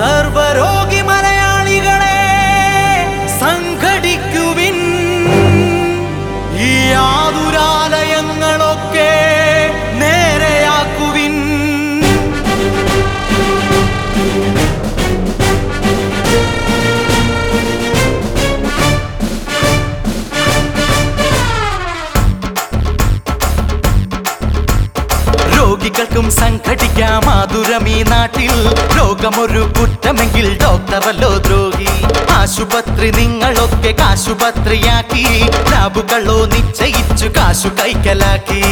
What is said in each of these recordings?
ಸರ್ವರೋ രോഗികൾക്കും സംഘടിക്കാം ആതുരമീ നാട്ടിൽ. രോഗമൊരു കുറ്റമെങ്കിൽ ഡോക്ടറല്ലോ ദ്രോഹി. ആശുപത്രി നിങ്ങളൊക്കെ കാശുപത്രിയാക്കി. ലാബുകളോ നിശ്ചയിച്ചു കാശു കൈക്കലാക്കി.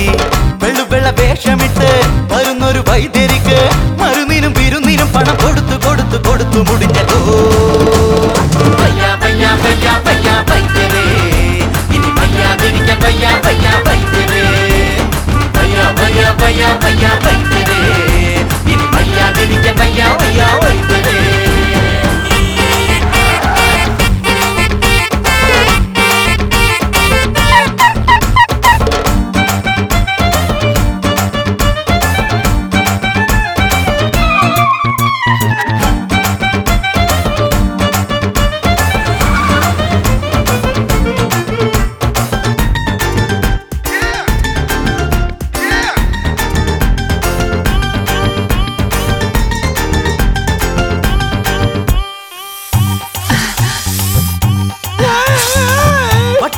വെളുവെള്ള വേഷമിട്ട് വരുന്നൊരു വൈദ്യരിക്ക്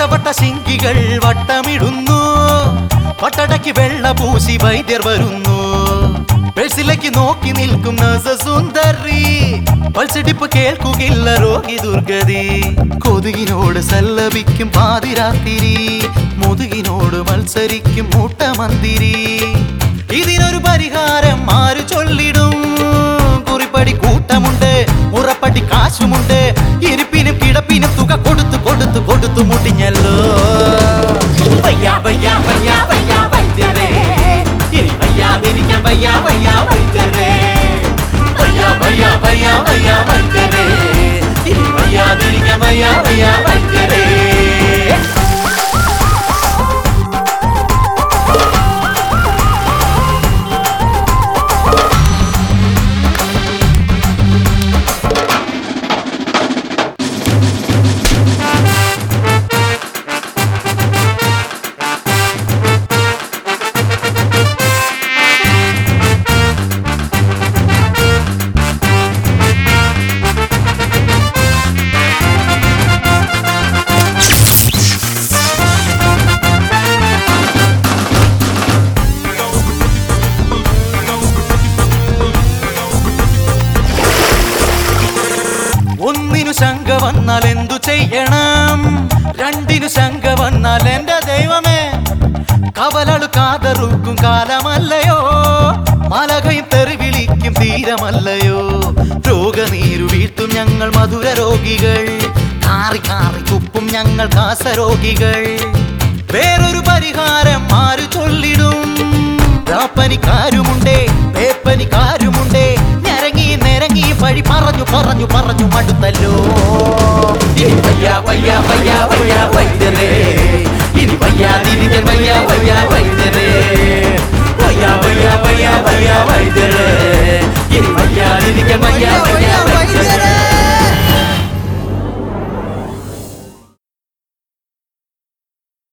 വട്ടവട്ട ശിങ്കികൾ വട്ടമിടുന്നു. വട്ടടയ്ക്ക് വെള്ള പൂശി വൈദ്യർ വരുന്നു. പേഴ്സിലേക്ക് നോക്കി നിൽക്കും സുന്ദരി പൾസിടിപ്പ് കേൾക്കുകയില്ല രോഗി ദുർഗതി. കൊതുകിനോട് സല്ലപിക്കും പാതിരാത്തിരി മുതുകിനോട് മത്സരിക്കും മൂട്ടമന്തിരി. ഇതിനൊരു പരിഹാരം ആര് ചൊല്ലിടും? കുറിപ്പടി കൂട്ടമുണ്ട് ഉറപ്പടി കാശുമുണ്ട്. போட்டு தும்முட்டிங்கல்லோ பையா பையா பையா. ഒന്നിനു ശങ്ക വന്നാൽ എന്തു ചെയ്യണം? രണ്ടിനു ശങ്ക വന്നാൽ എന്റെ ദൈവമേ കവലളു കാതറുക്കും കാലമല്ലയോ? മലകയും തെറി വിളിക്കും തീരമല്ലയോ? രോഗനീരു വീഴ്ത്തും ഞങ്ങൾ മധുര രോഗികൾ. കാറി കാറി കുപ്പും ഞങ്ങൾ കാസരോഗികൾ. വേറൊരു പരിഹാരം ആര് ചൊല്ലിടും? രാപ്പനിക്കാരുമുണ്ടേ പറഞ്ഞു പറഞ്ഞു മടുത്തല്ലോ വയ്യ വയ്യ വയ്യ വയ്യ വൈദ്യരേ